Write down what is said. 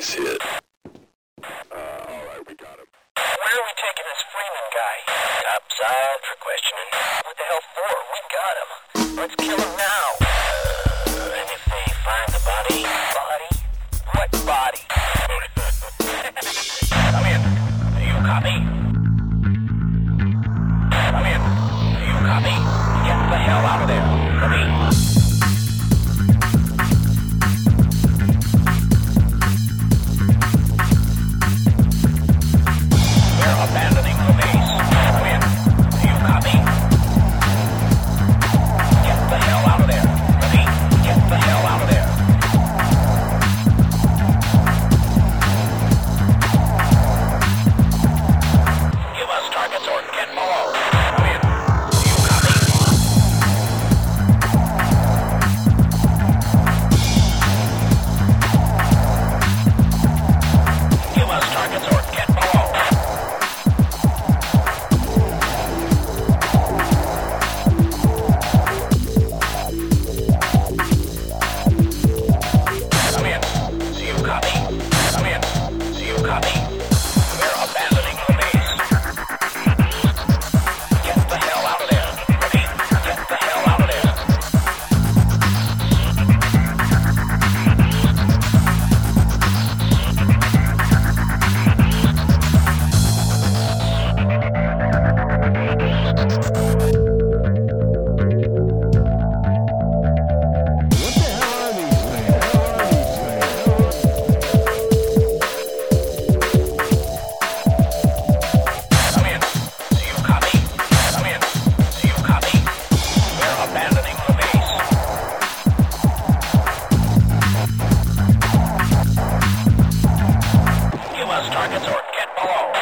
I see it. Uh, alright, we got him. Where are we taking this Freeman guy? Topside for questioning. What the hell for? We got him. Let's kill him now. Uh, and if they find the body... Body? What body? Come in. Do you copy? Come in. Do you copy? Get the hell out of there. Come in. hello.